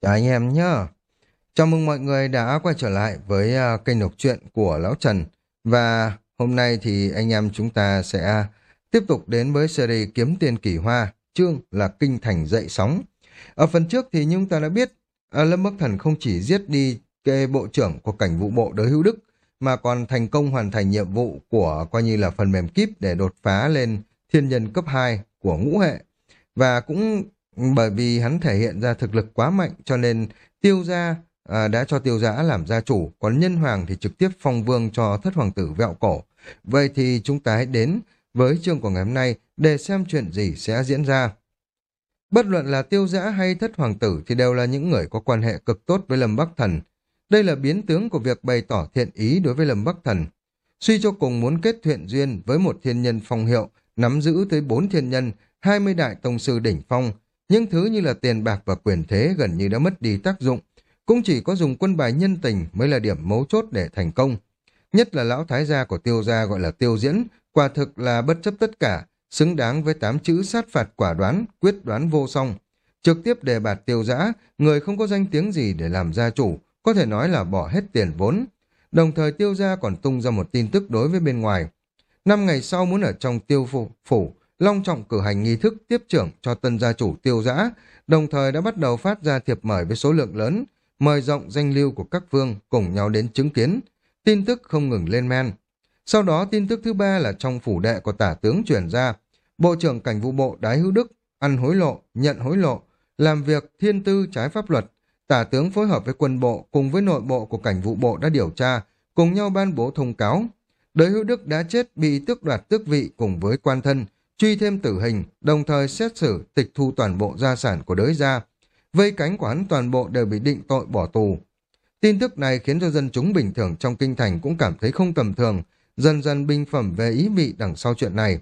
Chào anh em nhá. Chào mừng mọi người đã quay trở lại với à, kênh đọc truyện của Lão Trần. Và hôm nay thì anh em chúng ta sẽ tiếp tục đến với series Kiếm Tiền Kỳ Hoa, chương là Kinh Thành Dậy Sóng. Ở phần trước thì chúng ta đã biết à, Lâm Bắc Thần không chỉ giết đi kê bộ trưởng của cảnh vụ bộ đới hữu đức, mà còn thành công hoàn thành nhiệm vụ của coi như là phần mềm kíp để đột phá lên thiên nhân cấp 2 của ngũ hệ. Và cũng bởi vì hắn thể hiện ra thực lực quá mạnh cho nên tiêu gia à, đã cho tiêu giã làm gia chủ, còn nhân hoàng thì trực tiếp phong vương cho thất hoàng tử vẹo cổ. Vậy thì chúng ta hãy đến với chương của ngày hôm nay để xem chuyện gì sẽ diễn ra. Bất luận là tiêu giã hay thất hoàng tử thì đều là những người có quan hệ cực tốt với Lâm Bắc Thần. Đây là biến tướng của việc bày tỏ thiện ý đối với Lâm Bắc Thần. Suy cho cùng muốn kết thiện duyên với một thiên nhân phong hiệu, nắm giữ tới bốn thiên nhân, 20 đại tông sư đỉnh phong, những thứ như là tiền bạc và quyền thế gần như đã mất đi tác dụng, cũng chỉ có dùng quân bài nhân tình mới là điểm mấu chốt để thành công. Nhất là lão thái gia của tiêu gia gọi là tiêu diễn, quả thực là bất chấp tất cả, xứng đáng với tám chữ sát phạt quả đoán, quyết đoán vô song. Trực tiếp đề bạt tiêu giã, người không có danh tiếng gì để làm gia chủ, có thể nói là bỏ hết tiền vốn. Đồng thời tiêu gia còn tung ra một tin tức đối với bên ngoài. Năm ngày sau muốn ở trong tiêu phủ, phủ long trọng cử hành nghi thức tiếp trưởng cho tân gia chủ tiêu giã, đồng thời đã bắt đầu phát ra thiệp mời với số lượng lớn, mời rộng danh lưu của các vương cùng nhau đến chứng kiến. Tin tức không ngừng lên men. Sau đó tin tức thứ ba là trong phủ đệ của tả tướng chuyển ra, Bộ trưởng Cảnh vụ bộ Đái Hữu Đức ăn hối lộ, nhận hối lộ, làm việc thiên tư trái pháp luật. Tả tướng phối hợp với quân bộ cùng với nội bộ của Cảnh vụ bộ đã điều tra, cùng nhau ban bố thông cáo. Đới Hữu Đức đã chết bị tước đoạt tước vị cùng với quan thân, truy thêm tử hình, đồng thời xét xử tịch thu toàn bộ gia sản của đới gia. Vây cánh của hắn toàn bộ đều bị định tội bỏ tù. Tin tức này khiến cho dân chúng bình thường trong kinh thành cũng cảm thấy không tầm thường, dần dần bình phẩm về ý vị đằng sau chuyện này.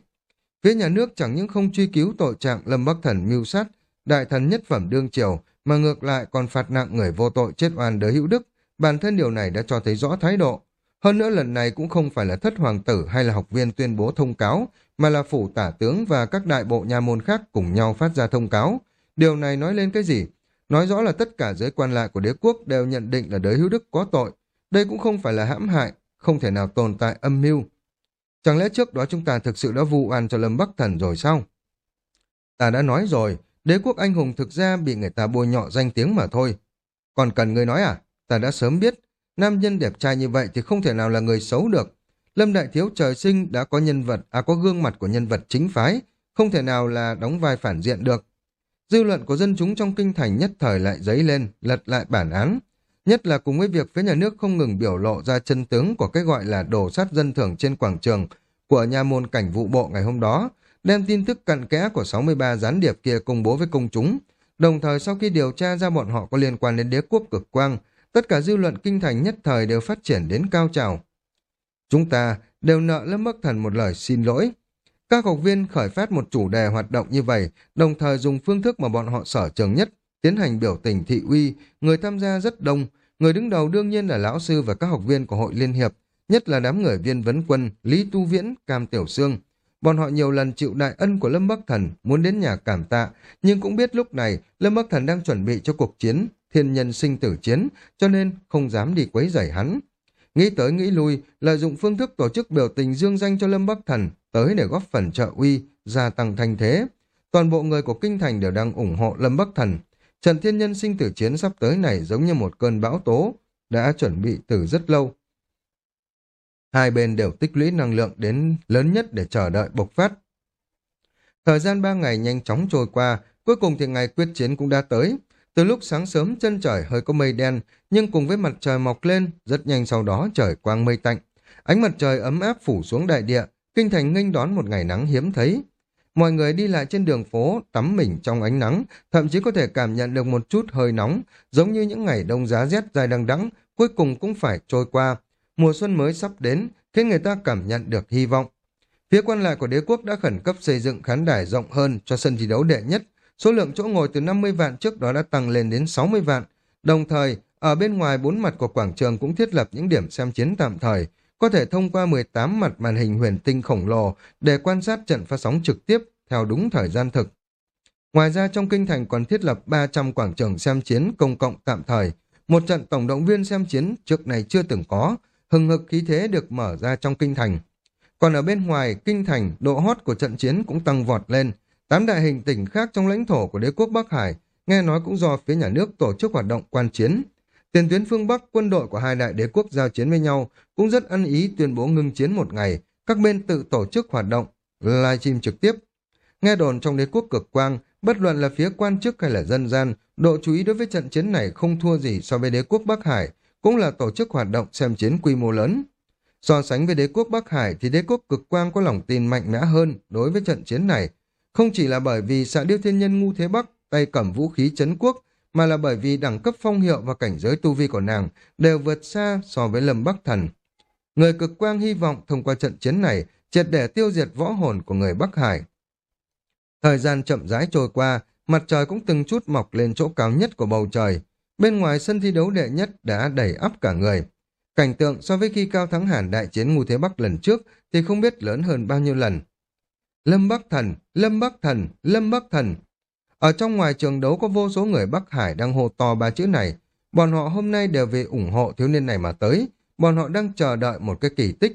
Phía nhà nước chẳng những không truy cứu tội trạng Lâm Bắc Thần mưu sát, đại thần nhất phẩm đương triều, mà ngược lại còn phạt nặng người vô tội chết oan đới hữu đức. Bản thân điều này đã cho thấy rõ thái độ. Hơn nữa lần này cũng không phải là thất hoàng tử hay là học viên tuyên bố thông cáo, mà là phủ tả tướng và các đại bộ nhà môn khác cùng nhau phát ra thông cáo. Điều này nói lên cái gì? Nói rõ là tất cả giới quan lại của đế quốc đều nhận định là đới hữu đức có tội. Đây cũng không phải là hãm hại, không thể nào tồn tại âm mưu. Chẳng lẽ trước đó chúng ta thực sự đã vu oan cho Lâm Bắc Thần rồi sao? Ta đã nói rồi, đế quốc anh hùng thực ra bị người ta bôi nhọ danh tiếng mà thôi. Còn cần người nói à? Ta đã sớm biết, nam nhân đẹp trai như vậy thì không thể nào là người xấu được. Lâm Đại Thiếu trời sinh đã có nhân vật, à có gương mặt của nhân vật chính phái, không thể nào là đóng vai phản diện được. Dư luận của dân chúng trong kinh thành nhất thời lại dấy lên, lật lại bản án. Nhất là cùng với việc phía nhà nước không ngừng biểu lộ ra chân tướng của cái gọi là đồ sát dân thường trên quảng trường của nhà môn cảnh vụ bộ ngày hôm đó, đem tin tức cặn kẽ của 63 gián điệp kia công bố với công chúng. Đồng thời sau khi điều tra ra bọn họ có liên quan đến đế quốc cực quang, tất cả dư luận kinh thành nhất thời đều phát triển đến cao trào. Chúng ta đều nợ Lâm Bắc Thần một lời xin lỗi. Các học viên khởi phát một chủ đề hoạt động như vậy, đồng thời dùng phương thức mà bọn họ sở trường nhất, tiến hành biểu tình thị uy, người tham gia rất đông, người đứng đầu đương nhiên là lão sư và các học viên của hội liên hiệp, nhất là đám người viên vấn quân, Lý Tu Viễn, Cam Tiểu Sương. Bọn họ nhiều lần chịu đại ân của Lâm Bắc Thần, muốn đến nhà cảm tạ, nhưng cũng biết lúc này Lâm Bắc Thần đang chuẩn bị cho cuộc chiến, thiên nhân sinh tử chiến, cho nên không dám đi quấy rầy hắn. Nghĩ tới nghĩ lui, lợi dụng phương thức tổ chức biểu tình dương danh cho Lâm Bắc Thần tới để góp phần trợ uy, gia tăng thanh thế. Toàn bộ người của Kinh Thành đều đang ủng hộ Lâm Bắc Thần. Trần thiên nhân sinh tử chiến sắp tới này giống như một cơn bão tố, đã chuẩn bị từ rất lâu. Hai bên đều tích lũy năng lượng đến lớn nhất để chờ đợi bộc phát. Thời gian ba ngày nhanh chóng trôi qua, cuối cùng thì ngày quyết chiến cũng đã tới. Từ lúc sáng sớm chân trời hơi có mây đen, nhưng cùng với mặt trời mọc lên, rất nhanh sau đó trời quang mây tạnh. Ánh mặt trời ấm áp phủ xuống đại địa, kinh thành nghênh đón một ngày nắng hiếm thấy. Mọi người đi lại trên đường phố, tắm mình trong ánh nắng, thậm chí có thể cảm nhận được một chút hơi nóng, giống như những ngày đông giá rét dài đằng đẵng, cuối cùng cũng phải trôi qua. Mùa xuân mới sắp đến, khiến người ta cảm nhận được hy vọng. Phía quan lại của đế quốc đã khẩn cấp xây dựng khán đài rộng hơn cho sân thi đấu đệ nhất, Số lượng chỗ ngồi từ 50 vạn trước đó đã tăng lên đến 60 vạn. Đồng thời, ở bên ngoài bốn mặt của quảng trường cũng thiết lập những điểm xem chiến tạm thời, có thể thông qua 18 mặt màn hình huyền tinh khổng lồ để quan sát trận phát sóng trực tiếp theo đúng thời gian thực. Ngoài ra trong kinh thành còn thiết lập 300 quảng trường xem chiến công cộng tạm thời, một trận tổng động viên xem chiến trước này chưa từng có, hừng hực khí thế được mở ra trong kinh thành. Còn ở bên ngoài, kinh thành, độ hot của trận chiến cũng tăng vọt lên. Tám đại hình tỉnh khác trong lãnh thổ của đế quốc Bắc Hải, nghe nói cũng do phía nhà nước tổ chức hoạt động quan chiến. Tiền tuyến phương Bắc, quân đội của hai đại đế quốc giao chiến với nhau, cũng rất ăn ý tuyên bố ngưng chiến một ngày, các bên tự tổ chức hoạt động, livestream trực tiếp. Nghe đồn trong đế quốc cực quang, bất luận là phía quan chức hay là dân gian, độ chú ý đối với trận chiến này không thua gì so với đế quốc Bắc Hải, cũng là tổ chức hoạt động xem chiến quy mô lớn. So sánh với đế quốc Bắc Hải thì đế quốc cực quang có lòng tin mạnh mẽ hơn đối với trận chiến này. Không chỉ là bởi vì xạ điêu thiên nhân ngu thế Bắc tay cầm vũ khí chấn quốc, mà là bởi vì đẳng cấp phong hiệu và cảnh giới tu vi của nàng đều vượt xa so với lâm Bắc Thần. Người cực quang hy vọng thông qua trận chiến này triệt để tiêu diệt võ hồn của người Bắc Hải. Thời gian chậm rãi trôi qua, mặt trời cũng từng chút mọc lên chỗ cao nhất của bầu trời. Bên ngoài sân thi đấu đệ nhất đã đầy ắp cả người. Cảnh tượng so với khi Cao Thắng Hàn đại chiến Ngu Thế Bắc lần trước thì không biết lớn hơn bao nhiêu lần. Lâm Bắc Thần, Lâm Bắc Thần, Lâm Bắc Thần. Ở trong ngoài trường đấu có vô số người Bắc Hải đang hô to ba chữ này. Bọn họ hôm nay đều vì ủng hộ thiếu niên này mà tới. Bọn họ đang chờ đợi một cái kỳ tích.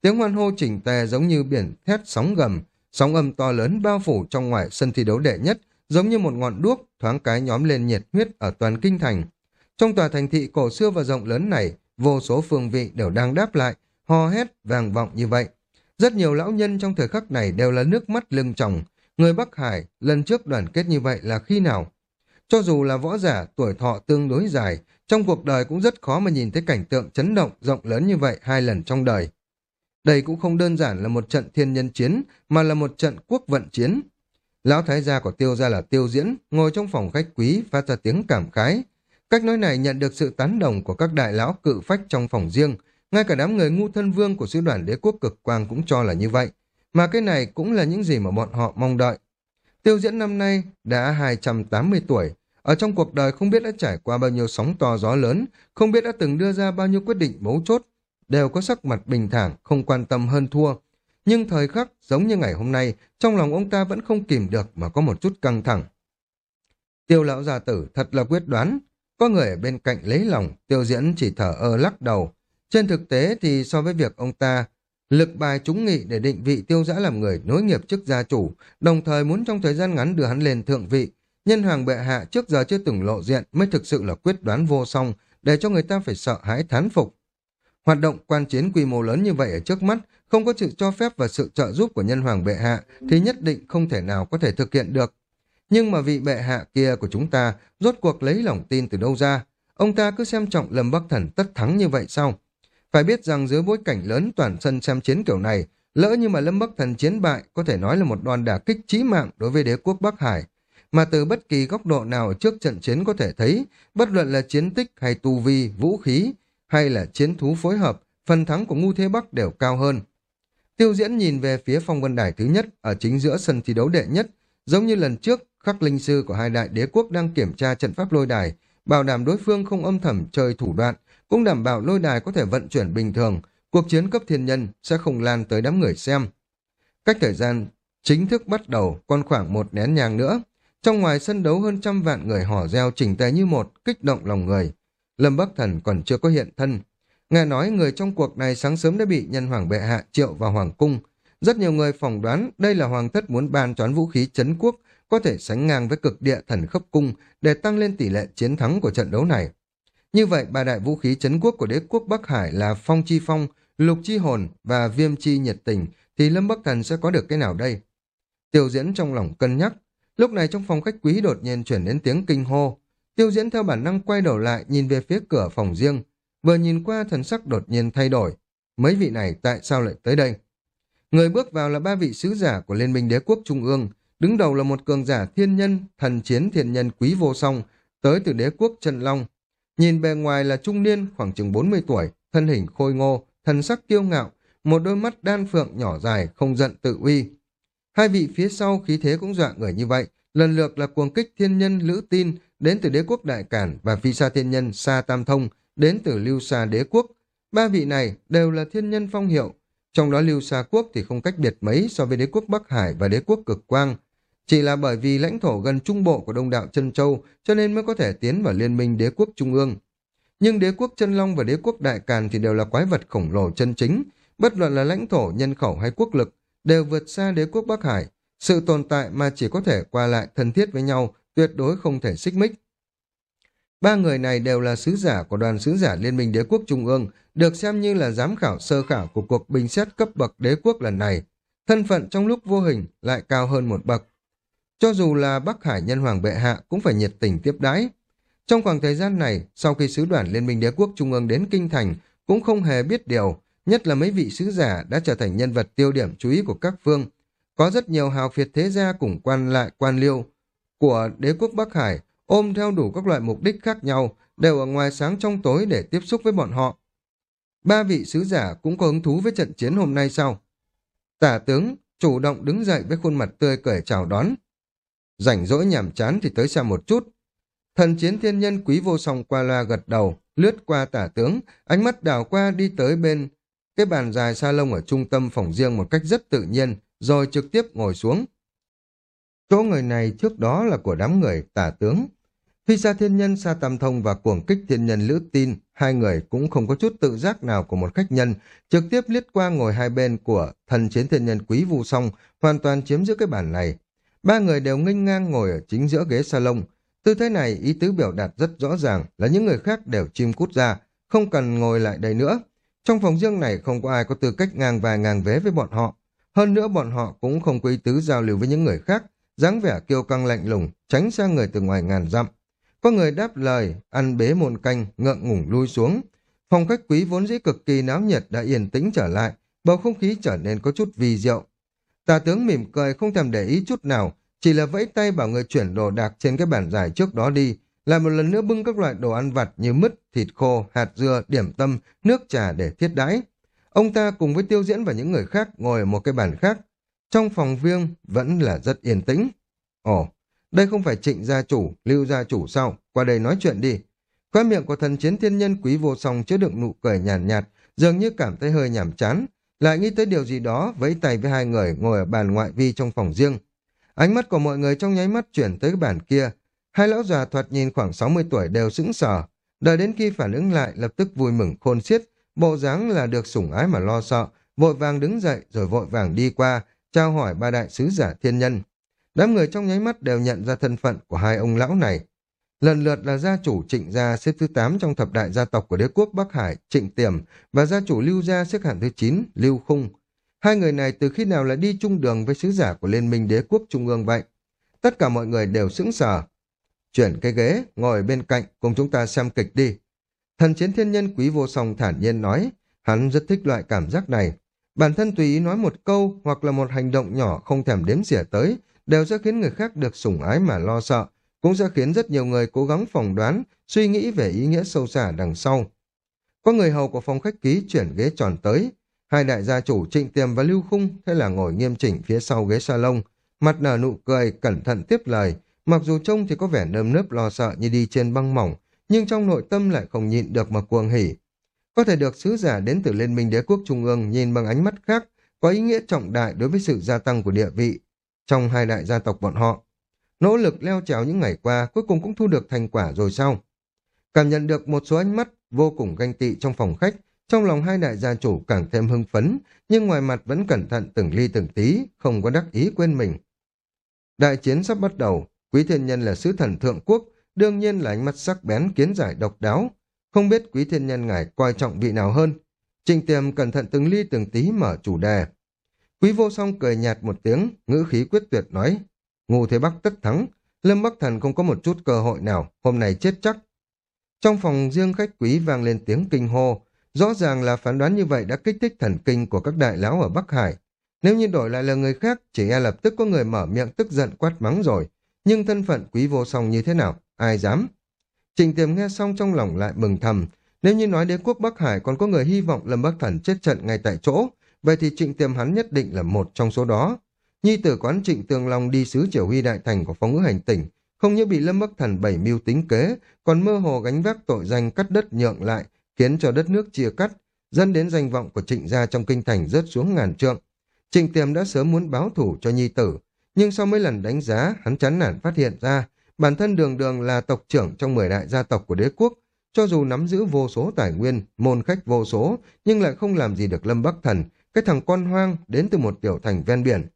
Tiếng hoan hô chỉnh tề giống như biển thét sóng gầm, sóng âm to lớn bao phủ trong ngoài sân thi đấu đệ nhất, giống như một ngọn đuốc thoáng cái nhóm lên nhiệt huyết ở toàn kinh thành. Trong tòa thành thị cổ xưa và rộng lớn này, vô số phương vị đều đang đáp lại, hò hét, vàng vọng như vậy. Rất nhiều lão nhân trong thời khắc này đều là nước mắt lưng tròng. Người Bắc Hải lần trước đoàn kết như vậy là khi nào? Cho dù là võ giả tuổi thọ tương đối dài, trong cuộc đời cũng rất khó mà nhìn thấy cảnh tượng chấn động rộng lớn như vậy hai lần trong đời. Đây cũng không đơn giản là một trận thiên nhân chiến, mà là một trận quốc vận chiến. Lão thái gia của tiêu gia là tiêu diễn, ngồi trong phòng khách quý phát ra tiếng cảm khái. Cách nói này nhận được sự tán đồng của các đại lão cự phách trong phòng riêng, ngay cả đám người ngu thân vương của sứ đoàn đế quốc cực quang cũng cho là như vậy. Mà cái này cũng là những gì mà bọn họ mong đợi. Tiêu diễn năm nay đã 280 tuổi, ở trong cuộc đời không biết đã trải qua bao nhiêu sóng to gió lớn, không biết đã từng đưa ra bao nhiêu quyết định mấu chốt, đều có sắc mặt bình thản, không quan tâm hơn thua. Nhưng thời khắc, giống như ngày hôm nay, trong lòng ông ta vẫn không kìm được mà có một chút căng thẳng. Tiêu lão gia tử thật là quyết đoán, có người ở bên cạnh lấy lòng, tiêu diễn chỉ thở ơ lắc đầu. Trên thực tế thì so với việc ông ta lực bài chúng nghị để định vị tiêu giã làm người nối nghiệp chức gia chủ, đồng thời muốn trong thời gian ngắn đưa hắn lên thượng vị, nhân hoàng bệ hạ trước giờ chưa từng lộ diện mới thực sự là quyết đoán vô song, để cho người ta phải sợ hãi thán phục. Hoạt động quan chiến quy mô lớn như vậy ở trước mắt, không có sự cho phép và sự trợ giúp của nhân hoàng bệ hạ thì nhất định không thể nào có thể thực hiện được. Nhưng mà vị bệ hạ kia của chúng ta rốt cuộc lấy lòng tin từ đâu ra? Ông ta cứ xem trọng Lâm Bắc Thần tất thắng như vậy sao? Phải biết rằng dưới bối cảnh lớn toàn sân xem chiến kiểu này, lỡ như mà Lâm Bắc Thần chiến bại có thể nói là một đòn đả kích chí mạng đối với đế quốc Bắc Hải. Mà từ bất kỳ góc độ nào trước trận chiến có thể thấy, bất luận là chiến tích hay tu vi, vũ khí, hay là chiến thú phối hợp, phần thắng của Ngu Thế Bắc đều cao hơn. Tiêu diễn nhìn về phía phong vân đài thứ nhất ở chính giữa sân thi đấu đệ nhất, giống như lần trước khắc linh sư của hai đại đế quốc đang kiểm tra trận pháp lôi đài, bảo đảm đối phương không âm thầm chơi thủ đoạn, cũng đảm bảo lôi đài có thể vận chuyển bình thường, cuộc chiến cấp thiên nhân sẽ không lan tới đám người xem. Cách thời gian chính thức bắt đầu còn khoảng một nén nhang nữa. Trong ngoài sân đấu hơn trăm vạn người hò reo chỉnh tề như một, kích động lòng người. Lâm Bắc Thần còn chưa có hiện thân. Nghe nói người trong cuộc này sáng sớm đã bị nhân hoàng bệ hạ triệu vào hoàng cung. Rất nhiều người phỏng đoán đây là hoàng thất muốn ban choán vũ khí chấn quốc có thể sánh ngang với cực địa thần khắp cung để tăng lên tỷ lệ chiến thắng của trận đấu này. Như vậy, ba đại vũ khí chấn quốc của đế quốc Bắc Hải là Phong Chi Phong, Lục Chi Hồn và Viêm Chi Nhiệt Tình, thì Lâm Bắc Thần sẽ có được cái nào đây? Tiêu diễn trong lòng cân nhắc. Lúc này trong phòng khách quý đột nhiên chuyển đến tiếng kinh hô. Tiêu diễn theo bản năng quay đầu lại nhìn về phía cửa phòng riêng. Vừa nhìn qua thần sắc đột nhiên thay đổi. Mấy vị này tại sao lại tới đây? Người bước vào là ba vị sứ giả của Liên minh đế quốc Trung ương. Đứng đầu là một cường giả thiên nhân, thần chiến thiên nhân quý vô song, tới từ đế quốc Trần Long. Nhìn bề ngoài là trung niên khoảng chừng 40 tuổi, thân hình khôi ngô, thần sắc kiêu ngạo, một đôi mắt đan phượng nhỏ dài, không giận tự uy. Hai vị phía sau khí thế cũng dọa người như vậy, lần lượt là cuồng kích thiên nhân Lữ Tin đến từ đế quốc Đại Cản và phi sa thiên nhân Sa Tam Thông đến từ Lưu Sa đế quốc. Ba vị này đều là thiên nhân phong hiệu, trong đó Lưu Sa quốc thì không cách biệt mấy so với đế quốc Bắc Hải và đế quốc Cực Quang. Chỉ là bởi vì lãnh thổ gần trung bộ của đông đạo chân châu cho nên mới có thể tiến vào liên minh đế quốc trung ương. Nhưng đế quốc chân long và đế quốc đại càn thì đều là quái vật khổng lồ chân chính, bất luận là lãnh thổ, nhân khẩu hay quốc lực, đều vượt xa đế quốc Bắc Hải. Sự tồn tại mà chỉ có thể qua lại thân thiết với nhau, tuyệt đối không thể xích mích. Ba người này đều là sứ giả của đoàn sứ giả Liên minh Đế quốc Trung ương, được xem như là giám khảo sơ khảo của cuộc bình xét cấp bậc đế quốc lần này. Thân phận trong lúc vô hình lại cao hơn một bậc. Cho dù là Bắc Hải Nhân Hoàng Bệ Hạ cũng phải nhiệt tình tiếp đái Trong khoảng thời gian này, sau khi sứ đoàn Liên minh Đế quốc Trung ương đến Kinh Thành, cũng không hề biết điều, nhất là mấy vị sứ giả đã trở thành nhân vật tiêu điểm chú ý của các phương. Có rất nhiều hào phiệt thế gia cùng quan lại quan liêu của đế quốc Bắc Hải ôm theo đủ các loại mục đích khác nhau, đều ở ngoài sáng trong tối để tiếp xúc với bọn họ. Ba vị sứ giả cũng có hứng thú với trận chiến hôm nay sau. Tả tướng chủ động đứng dậy với khuôn mặt tươi cười chào đón. Rảnh rỗi nhảm chán thì tới xem một chút. Thần chiến thiên nhân quý vô song qua loa gật đầu, lướt qua tả tướng, ánh mắt đảo qua đi tới bên cái bàn dài sa lông ở trung tâm phòng riêng một cách rất tự nhiên, rồi trực tiếp ngồi xuống. Chỗ người này trước đó là của đám người tả tướng. Phi sa thiên nhân sa tam thông và cuồng kích thiên nhân lữ tin, hai người cũng không có chút tự giác nào của một khách nhân, trực tiếp liếc qua ngồi hai bên của thần chiến thiên nhân quý vu song, hoàn toàn chiếm giữ cái bàn này. Ba người đều nghênh ngang ngồi ở chính giữa ghế salon. Tư thế này ý tứ biểu đạt rất rõ ràng là những người khác đều chim cút ra, không cần ngồi lại đây nữa. Trong phòng riêng này không có ai có tư cách ngang vài ngang vế với bọn họ. Hơn nữa bọn họ cũng không có ý tứ giao lưu với những người khác, dáng vẻ kiêu căng lạnh lùng, tránh xa người từ ngoài ngàn dặm. Có người đáp lời, ăn bế môn canh, ngượng ngủng lui xuống. Phòng khách quý vốn dĩ cực kỳ náo nhiệt đã yên tĩnh trở lại, bầu không khí trở nên có chút vi diệu. Tà tướng mỉm cười không thèm để ý chút nào, chỉ là vẫy tay bảo người chuyển đồ đạc trên cái bàn dài trước đó đi, lại một lần nữa bưng các loại đồ ăn vặt như mứt, thịt khô, hạt dưa, điểm tâm, nước trà để thiết đãi. Ông ta cùng với tiêu diễn và những người khác ngồi ở một cái bàn khác. Trong phòng viêng vẫn là rất yên tĩnh. Ồ, đây không phải trịnh gia chủ, lưu gia chủ sao? Qua đây nói chuyện đi. Khóa miệng của thần chiến thiên nhân quý vô song chứa đựng nụ cười nhàn nhạt, nhạt, dường như cảm thấy hơi nhảm chán. Lại nghĩ tới điều gì đó, vẫy tay với hai người ngồi ở bàn ngoại vi trong phòng riêng. Ánh mắt của mọi người trong nháy mắt chuyển tới cái bàn kia. Hai lão già thoạt nhìn khoảng 60 tuổi đều sững sờ. Đợi đến khi phản ứng lại, lập tức vui mừng khôn xiết. Bộ dáng là được sủng ái mà lo sợ. Vội vàng đứng dậy rồi vội vàng đi qua, trao hỏi ba đại sứ giả thiên nhân. Đám người trong nháy mắt đều nhận ra thân phận của hai ông lão này. Lần lượt là gia chủ trịnh gia xếp thứ 8 trong thập đại gia tộc của đế quốc Bắc Hải, trịnh tiềm, và gia chủ lưu gia xếp hạng thứ 9, lưu khung. Hai người này từ khi nào là đi chung đường với sứ giả của Liên minh đế quốc Trung ương vậy? Tất cả mọi người đều sững sờ. Chuyển cái ghế, ngồi bên cạnh, cùng chúng ta xem kịch đi. Thần chiến thiên nhân quý vô song thản nhiên nói, hắn rất thích loại cảm giác này. Bản thân tùy ý nói một câu hoặc là một hành động nhỏ không thèm đếm xỉa tới, đều sẽ khiến người khác được sủng ái mà lo sợ, cũng sẽ khiến rất nhiều người cố gắng phỏng đoán, suy nghĩ về ý nghĩa sâu xa đằng sau. Có người hầu của phòng khách ký chuyển ghế tròn tới, hai đại gia chủ trịnh tiềm và lưu khung thế là ngồi nghiêm chỉnh phía sau ghế salon, mặt nở nụ cười, cẩn thận tiếp lời, mặc dù trông thì có vẻ nơm nớp lo sợ như đi trên băng mỏng, nhưng trong nội tâm lại không nhịn được mà cuồng hỉ. Có thể được sứ giả đến từ Liên minh Đế quốc Trung ương nhìn bằng ánh mắt khác, có ý nghĩa trọng đại đối với sự gia tăng của địa vị trong hai đại gia tộc bọn họ. Nỗ lực leo trèo những ngày qua cuối cùng cũng thu được thành quả rồi sao? Cảm nhận được một số ánh mắt vô cùng ganh tị trong phòng khách, trong lòng hai đại gia chủ càng thêm hưng phấn, nhưng ngoài mặt vẫn cẩn thận từng ly từng tí, không có đắc ý quên mình. Đại chiến sắp bắt đầu, quý thiên nhân là sứ thần thượng quốc, đương nhiên là ánh mắt sắc bén kiến giải độc đáo. Không biết quý thiên nhân ngài coi trọng vị nào hơn. Trình tiềm cẩn thận từng ly từng tí mở chủ đề. Quý vô song cười nhạt một tiếng, ngữ khí quyết tuyệt nói, ngu thế bắc tất thắng, Lâm Bắc Thần không có một chút cơ hội nào, hôm nay chết chắc. Trong phòng riêng khách quý vang lên tiếng kinh hô, rõ ràng là phán đoán như vậy đã kích thích thần kinh của các đại lão ở Bắc Hải. Nếu như đổi lại là người khác, chỉ e lập tức có người mở miệng tức giận quát mắng rồi, nhưng thân phận quý vô song như thế nào, ai dám. Trình tiềm nghe xong trong lòng lại mừng thầm, nếu như nói đế quốc Bắc Hải còn có người hy vọng Lâm Bắc Thần chết trận ngay tại chỗ, vậy thì trịnh tiềm hắn nhất định là một trong số đó. Nhi tử quán trịnh tường long đi sứ triều huy đại thành của phóng ngữ hành tỉnh, không những bị lâm bắc thần bảy mưu tính kế, còn mơ hồ gánh vác tội danh cắt đất nhượng lại, khiến cho đất nước chia cắt, dẫn đến danh vọng của trịnh gia trong kinh thành rớt xuống ngàn trượng. Trịnh tiềm đã sớm muốn báo thủ cho nhi tử, nhưng sau mấy lần đánh giá, hắn chán nản phát hiện ra, bản thân đường đường là tộc trưởng trong 10 đại gia tộc của đế quốc, cho dù nắm giữ vô số tài nguyên, môn khách vô số, nhưng lại không làm gì được Lâm Bắc Thần, cái thằng con hoang đến từ một tiểu thành ven biển.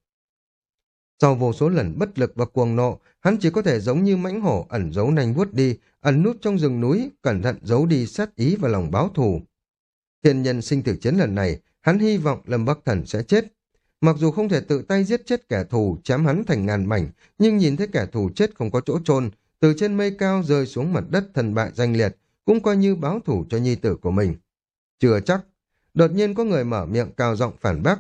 Sau vô số lần bất lực và cuồng nộ, hắn chỉ có thể giống như mãnh hổ ẩn giấu nanh vuốt đi, ẩn nút trong rừng núi, cẩn thận giấu đi sát ý và lòng báo thù. Thiên nhân sinh tử chiến lần này, hắn hy vọng Lâm Bắc Thần sẽ chết. Mặc dù không thể tự tay giết chết kẻ thù, chém hắn thành ngàn mảnh, nhưng nhìn thấy kẻ thù chết không có chỗ chôn từ trên mây cao rơi xuống mặt đất thần bại danh liệt, cũng coi như báo thủ cho nhi tử của mình. Chưa chắc, đột nhiên có người mở miệng cao giọng phản bác.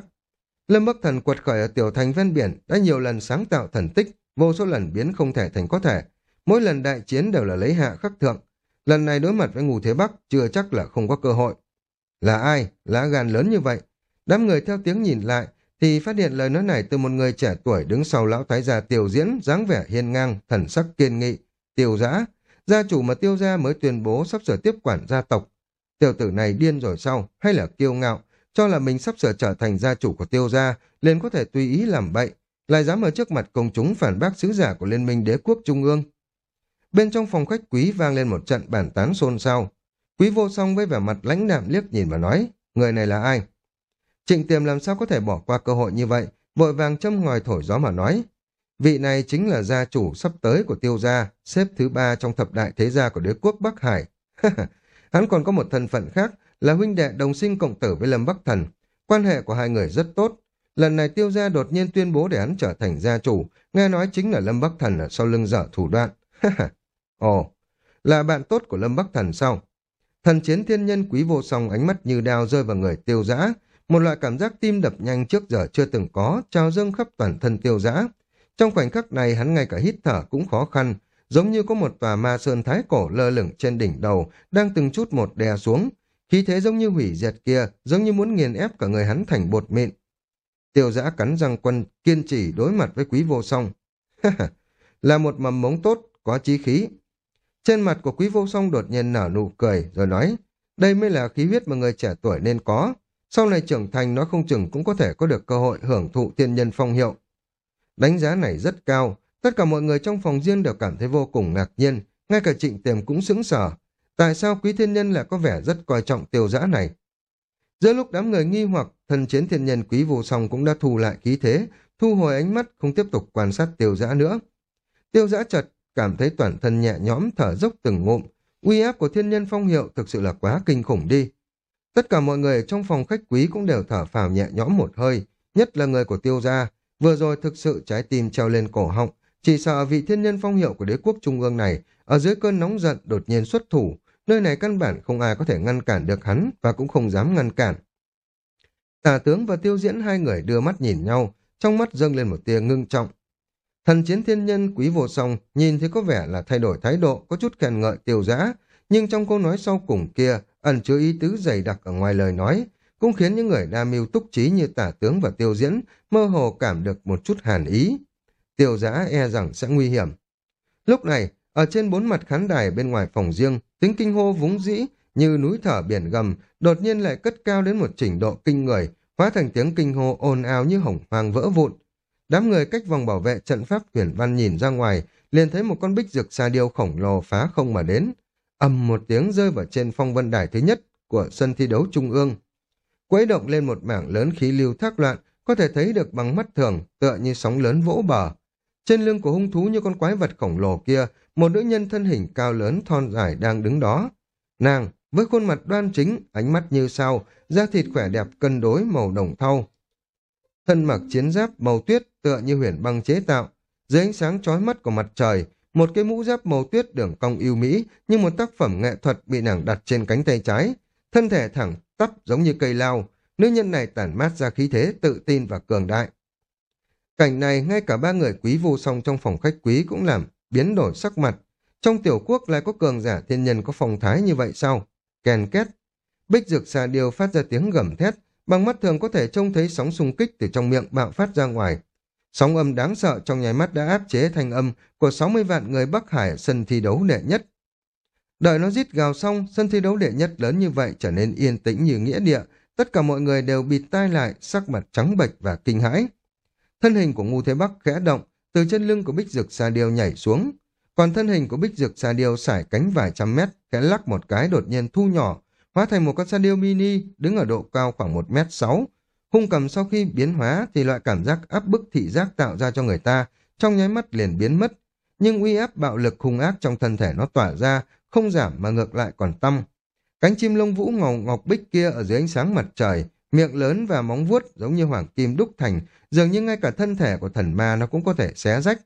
Lâm Bắc Thần quật khởi ở tiểu thành ven biển đã nhiều lần sáng tạo thần tích, vô số lần biến không thể thành có thể. Mỗi lần đại chiến đều là lấy hạ khắc thượng. Lần này đối mặt với ngũ thế Bắc chưa chắc là không có cơ hội. Là ai? Lá gan lớn như vậy. Đám người theo tiếng nhìn lại thì phát hiện lời nói này từ một người trẻ tuổi đứng sau lão thái gia Tiểu diễn, dáng vẻ hiên ngang, thần sắc kiên nghị, tiêu giã. Gia chủ mà tiêu gia mới tuyên bố sắp sửa tiếp quản gia tộc. Tiểu tử này điên rồi sao? Hay là kiêu ngạo? Cho là mình sắp sửa trở thành gia chủ của tiêu gia, liền có thể tùy ý làm bậy, lại dám ở trước mặt công chúng phản bác sứ giả của Liên minh Đế quốc Trung ương. Bên trong phòng khách quý vang lên một trận bản tán xôn xao. Quý vô song với vẻ mặt lãnh đạm liếc nhìn và nói, người này là ai? Trịnh tiềm làm sao có thể bỏ qua cơ hội như vậy, vội vàng châm ngòi thổi gió mà nói. Vị này chính là gia chủ sắp tới của tiêu gia, xếp thứ ba trong thập đại thế gia của đế quốc Bắc Hải. Hắn còn có một thân phận khác là huynh đệ đồng sinh cộng tử với Lâm Bắc Thần. Quan hệ của hai người rất tốt. Lần này tiêu gia đột nhiên tuyên bố để hắn trở thành gia chủ, nghe nói chính là Lâm Bắc Thần ở sau lưng dở thủ đoạn. Ồ, là bạn tốt của Lâm Bắc Thần sao? Thần chiến thiên nhân quý vô song ánh mắt như đao rơi vào người tiêu giã, một loại cảm giác tim đập nhanh trước giờ chưa từng có, trào dâng khắp toàn thân tiêu giã. Trong khoảnh khắc này hắn ngay cả hít thở cũng khó khăn, giống như có một tòa ma sơn thái cổ lơ lửng trên đỉnh đầu, đang từng chút một đè xuống. Khí thế giống như hủy diệt kia, giống như muốn nghiền ép cả người hắn thành bột mịn. Tiêu giã cắn răng quân, kiên trì đối mặt với quý vô song. là một mầm mống tốt, có chí khí. Trên mặt của quý vô song đột nhiên nở nụ cười, rồi nói, đây mới là khí huyết mà người trẻ tuổi nên có. Sau này trưởng thành nó không chừng cũng có thể có được cơ hội hưởng thụ thiên nhân phong hiệu. Đánh giá này rất cao, tất cả mọi người trong phòng riêng đều cảm thấy vô cùng ngạc nhiên, ngay cả trịnh tiềm cũng sững sờ. Tại sao quý thiên nhân lại có vẻ rất coi trọng tiêu giã này? Giữa lúc đám người nghi hoặc, thần chiến thiên nhân quý vô song cũng đã thu lại khí thế, thu hồi ánh mắt không tiếp tục quan sát tiêu giã nữa. Tiêu giã chật, cảm thấy toàn thân nhẹ nhõm thở dốc từng ngụm. Uy áp của thiên nhân phong hiệu thực sự là quá kinh khủng đi. Tất cả mọi người trong phòng khách quý cũng đều thở phào nhẹ nhõm một hơi, nhất là người của tiêu gia. Vừa rồi thực sự trái tim treo lên cổ họng, chỉ sợ vị thiên nhân phong hiệu của đế quốc trung ương này ở dưới cơn nóng giận đột nhiên xuất thủ, nơi này căn bản không ai có thể ngăn cản được hắn và cũng không dám ngăn cản. Tả tướng và tiêu diễn hai người đưa mắt nhìn nhau, trong mắt dâng lên một tia ngưng trọng. Thần chiến thiên nhân quý vô song nhìn thấy có vẻ là thay đổi thái độ, có chút khen ngợi tiêu giã, nhưng trong câu nói sau cùng kia ẩn chứa ý tứ dày đặc ở ngoài lời nói, cũng khiến những người đa mưu túc trí như tả tướng và tiêu diễn mơ hồ cảm được một chút hàn ý. Tiêu giã e rằng sẽ nguy hiểm. Lúc này, ở trên bốn mặt khán đài bên ngoài phòng riêng, tiếng kinh hô vúng dĩ như núi thở biển gầm, đột nhiên lại cất cao đến một trình độ kinh người, hóa thành tiếng kinh hô ồn ào như hồng hoang vỡ vụn. Đám người cách vòng bảo vệ trận pháp huyền văn nhìn ra ngoài, liền thấy một con bích dược sa điêu khổng lồ phá không mà đến. ầm một tiếng rơi vào trên phong vân đài thứ nhất của sân thi đấu trung ương. Quấy động lên một mảng lớn khí lưu thác loạn, có thể thấy được bằng mắt thường, tựa như sóng lớn vỗ bờ. Trên lưng của hung thú như con quái vật khổng lồ kia, một nữ nhân thân hình cao lớn thon dài đang đứng đó. Nàng, với khuôn mặt đoan chính, ánh mắt như sao, da thịt khỏe đẹp cân đối màu đồng thau. Thân mặc chiến giáp màu tuyết tựa như huyền băng chế tạo. Dưới ánh sáng chói mắt của mặt trời, một cái mũ giáp màu tuyết đường cong yêu mỹ như một tác phẩm nghệ thuật bị nàng đặt trên cánh tay trái. Thân thể thẳng tắp giống như cây lao, nữ nhân này tản mát ra khí thế tự tin và cường đại. Cảnh này ngay cả ba người quý vô song trong phòng khách quý cũng làm biến đổi sắc mặt. Trong tiểu quốc lại có cường giả thiên nhân có phong thái như vậy sao? Kèn két. Bích dược xà điều phát ra tiếng gầm thét, bằng mắt thường có thể trông thấy sóng xung kích từ trong miệng bạo phát ra ngoài. Sóng âm đáng sợ trong nháy mắt đã áp chế thanh âm của 60 vạn người Bắc Hải ở sân thi đấu đệ nhất. Đợi nó rít gào xong, sân thi đấu đệ nhất lớn như vậy trở nên yên tĩnh như nghĩa địa, tất cả mọi người đều bịt tai lại, sắc mặt trắng bệch và kinh hãi. Thân hình của Ngu Thế Bắc khẽ động, từ chân lưng của Bích Dực Sa Điêu nhảy xuống. Còn thân hình của Bích Dực Sa Điêu sải cánh vài trăm mét, khẽ lắc một cái đột nhiên thu nhỏ, hóa thành một con Sa Điêu mini đứng ở độ cao khoảng một mét sáu. Hung cầm sau khi biến hóa thì loại cảm giác áp bức thị giác tạo ra cho người ta, trong nháy mắt liền biến mất. Nhưng uy áp bạo lực hung ác trong thân thể nó tỏa ra, không giảm mà ngược lại còn tăng. Cánh chim lông vũ ngầu ngọc bích kia ở dưới ánh sáng mặt trời, miệng lớn và móng vuốt giống như hoàng kim đúc thành, dường như ngay cả thân thể của thần ma nó cũng có thể xé rách.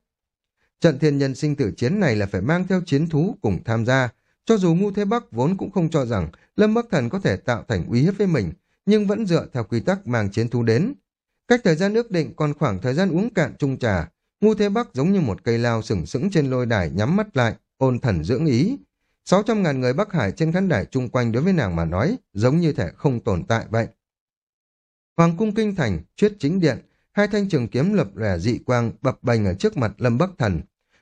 Trận thiên nhân sinh tử chiến này là phải mang theo chiến thú cùng tham gia, cho dù Ngu Thế Bắc vốn cũng không cho rằng Lâm Bắc Thần có thể tạo thành uy hiếp với mình, nhưng vẫn dựa theo quy tắc mang chiến thú đến. Cách thời gian ước định còn khoảng thời gian uống cạn chung trà, Ngu Thế Bắc giống như một cây lao sừng sững trên lôi đài nhắm mắt lại, ôn thần dưỡng ý. 600 ngàn người Bắc Hải trên khán đài chung quanh đối với nàng mà nói, giống như thể không tồn tại vậy. Hoàng cung kinh thành, chuyết chính điện, hai thanh trường kiếm lập lòe dị quang bập bềnh ở trước mặt Lâm Bắc Thần.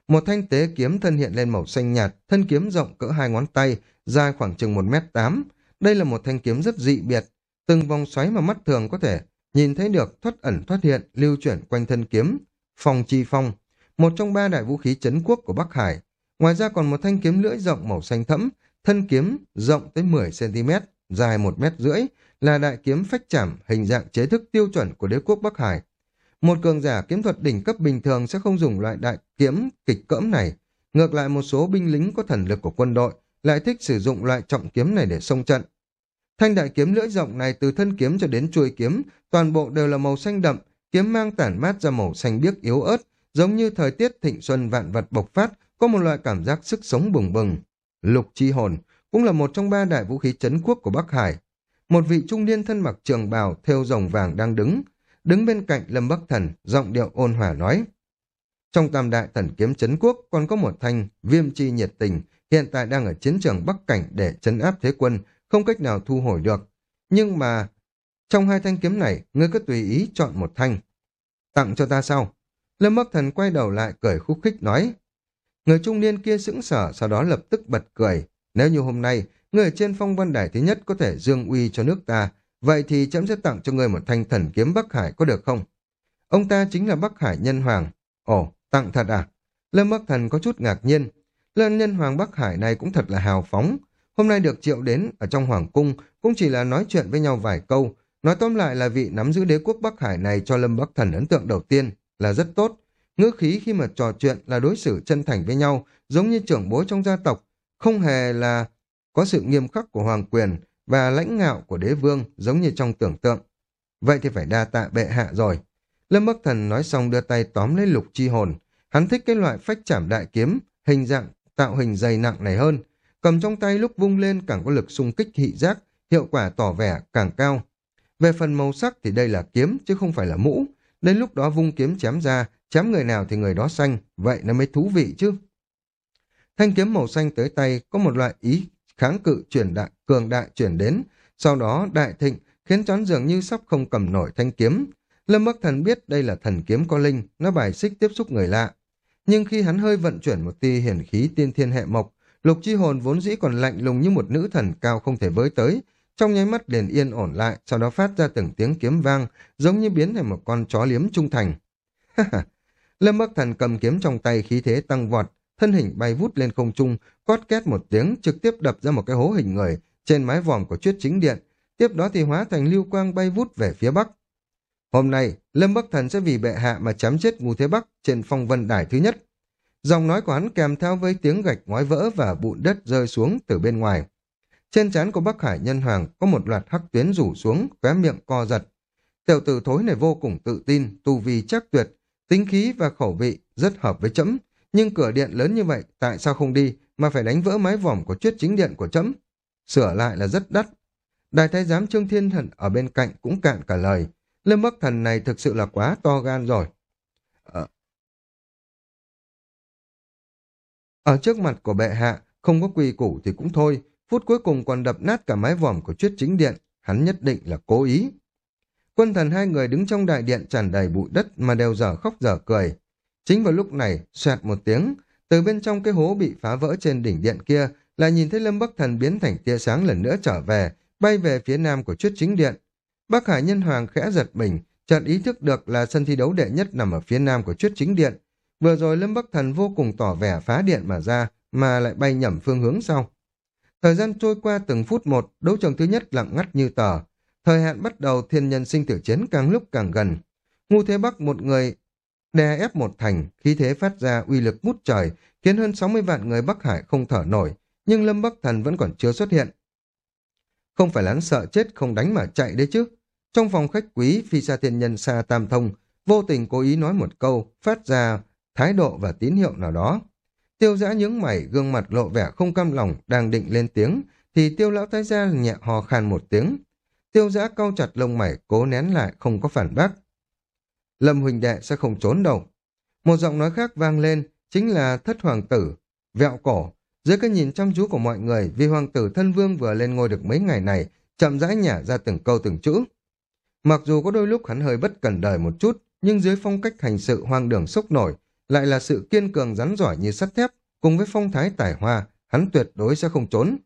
Một thanh tế kiếm thân hiện lên màu xanh nhạt, thân kiếm rộng cỡ hai ngón tay, dài khoảng chừng một mét tám. Đây là một thanh kiếm rất dị biệt, từng vòng xoáy mà mắt thường có thể nhìn thấy được thoát ẩn thoát hiện, lưu chuyển quanh thân kiếm. Phong chi phong, một trong ba đại vũ khí chấn quốc của Bắc Hải. Ngoài ra còn một thanh kiếm lưỡi rộng màu xanh thẫm, thân kiếm rộng tới 10cm, dài một mét rưỡi, là đại kiếm phách chảm hình dạng chế thức tiêu chuẩn của đế quốc Bắc Hải. Một cường giả kiếm thuật đỉnh cấp bình thường sẽ không dùng loại đại kiếm kịch cỡm này. Ngược lại một số binh lính có thần lực của quân đội lại thích sử dụng loại trọng kiếm này để xông trận. Thanh đại kiếm lưỡi rộng này từ thân kiếm cho đến chuôi kiếm, toàn bộ đều là màu xanh đậm, kiếm mang tản mát ra màu xanh biếc yếu ớt, giống như thời tiết thịnh xuân vạn vật bộc phát, có một loại cảm giác sức sống bừng bừng. Lục chi hồn cũng là một trong ba đại vũ khí chấn quốc của Bắc Hải. Một vị trung niên thân mặc trường bào theo rồng vàng đang đứng, đứng bên cạnh Lâm Bắc Thần, giọng điệu ôn hòa nói. Trong tam đại thần kiếm chấn quốc còn có một thanh viêm chi nhiệt tình, hiện tại đang ở chiến trường Bắc Cảnh để chấn áp thế quân, không cách nào thu hồi được. Nhưng mà trong hai thanh kiếm này, ngươi cứ tùy ý chọn một thanh. Tặng cho ta sau. Lâm Bắc Thần quay đầu lại cười khúc khích nói. Người trung niên kia sững sở sau đó lập tức bật cười. Nếu như hôm nay, người trên phong văn đài thứ nhất có thể dương uy cho nước ta, vậy thì chấm sẽ tặng cho người một thanh thần kiếm Bắc Hải có được không? Ông ta chính là Bắc Hải Nhân Hoàng. Ồ, tặng thật à? Lâm Bắc Thần có chút ngạc nhiên. Lần Nhân Hoàng Bắc Hải này cũng thật là hào phóng. Hôm nay được triệu đến ở trong Hoàng Cung cũng chỉ là nói chuyện với nhau vài câu. Nói tóm lại là vị nắm giữ đế quốc Bắc Hải này cho Lâm Bắc Thần ấn tượng đầu tiên là rất tốt. Ngữ khí khi mà trò chuyện là đối xử chân thành với nhau, giống như trưởng bối trong gia tộc, không hề là có sự nghiêm khắc của hoàng quyền và lãnh ngạo của đế vương giống như trong tưởng tượng. Vậy thì phải đa tạ bệ hạ rồi. Lâm Bắc Thần nói xong đưa tay tóm lấy lục chi hồn. Hắn thích cái loại phách chảm đại kiếm, hình dạng, tạo hình dày nặng này hơn. Cầm trong tay lúc vung lên càng có lực xung kích thị giác, hiệu quả tỏ vẻ càng cao. Về phần màu sắc thì đây là kiếm chứ không phải là mũ. Đến lúc đó vung kiếm chém ra, chém người nào thì người đó xanh, vậy nó mới thú vị chứ. Thanh kiếm màu xanh tới tay có một loại ý kháng cự chuyển đại, cường đại chuyển đến, sau đó đại thịnh khiến choán dường như sắp không cầm nổi thanh kiếm. Lâm Bắc Thần biết đây là thần kiếm có linh, nó bài xích tiếp xúc người lạ. Nhưng khi hắn hơi vận chuyển một tia hiển khí tiên thiên hệ mộc, lục chi hồn vốn dĩ còn lạnh lùng như một nữ thần cao không thể với tới, trong nháy mắt liền yên ổn lại, sau đó phát ra từng tiếng kiếm vang, giống như biến thành một con chó liếm trung thành. Lâm Bắc Thần cầm kiếm trong tay khí thế tăng vọt, thân hình bay vút lên không trung, cót két một tiếng trực tiếp đập ra một cái hố hình người trên mái vòm của chuyết chính điện, tiếp đó thì hóa thành lưu quang bay vút về phía bắc. Hôm nay, Lâm Bắc Thần sẽ vì bệ hạ mà chém chết ngu thế bắc trên phong vân đài thứ nhất. Dòng nói của hắn kèm theo với tiếng gạch ngói vỡ và bụi đất rơi xuống từ bên ngoài. Trên trán của Bắc Hải Nhân Hoàng có một loạt hắc tuyến rủ xuống, khóe miệng co giật. Tiểu tử thối này vô cùng tự tin, tu vi chắc tuyệt, tính khí và khẩu vị rất hợp với chấm. Nhưng cửa điện lớn như vậy, tại sao không đi, mà phải đánh vỡ mái vòm của chuyết chính điện của chấm? Sửa lại là rất đắt. Đại thái giám Trương Thiên Thần ở bên cạnh cũng cạn cả lời. Lâm Bắc Thần này thực sự là quá to gan rồi. Ở, ở trước mặt của bệ hạ, không có quy củ thì cũng thôi, phút cuối cùng còn đập nát cả mái vòm của chuyết chính điện, hắn nhất định là cố ý. Quân thần hai người đứng trong đại điện tràn đầy bụi đất mà đều dở khóc dở cười. Chính vào lúc này, xoẹt một tiếng, từ bên trong cái hố bị phá vỡ trên đỉnh điện kia là nhìn thấy Lâm Bắc Thần biến thành tia sáng lần nữa trở về, bay về phía nam của chuyết chính điện. Bắc Hải Nhân Hoàng khẽ giật mình, chợt ý thức được là sân thi đấu đệ nhất nằm ở phía nam của chuyết chính điện. Vừa rồi Lâm Bắc Thần vô cùng tỏ vẻ phá điện mà ra, mà lại bay nhầm phương hướng sau. Thời gian trôi qua từng phút một, đấu trường thứ nhất lặng ngắt như tờ. Thời hạn bắt đầu thiên nhân sinh tử chiến càng lúc càng gần. Ngu Thế Bắc một người đè ép một thành, khí thế phát ra uy lực ngút trời, khiến hơn 60 vạn người Bắc Hải không thở nổi, nhưng Lâm Bắc Thần vẫn còn chưa xuất hiện. Không phải lán sợ chết không đánh mà chạy đấy chứ. Trong phòng khách quý, phi sa thiên nhân Sa tam thông, vô tình cố ý nói một câu, phát ra thái độ và tín hiệu nào đó. Tiêu giã nhướng mày, gương mặt lộ vẻ không cam lòng, đang định lên tiếng, thì tiêu lão thái gia nhẹ hò khan một tiếng. Tiêu giã cau chặt lông mày, cố nén lại, không có phản bác. Lâm huỳnh đệ sẽ không trốn đâu. Một giọng nói khác vang lên, chính là thất hoàng tử, vẹo cổ. Dưới cái nhìn chăm chú của mọi người, vì hoàng tử thân vương vừa lên ngôi được mấy ngày này, chậm rãi nhả ra từng câu từng chữ. Mặc dù có đôi lúc hắn hơi bất cần đời một chút, nhưng dưới phong cách hành sự hoang đường sốc nổi, lại là sự kiên cường rắn giỏi như sắt thép, cùng với phong thái tài hoa, hắn tuyệt đối sẽ không trốn.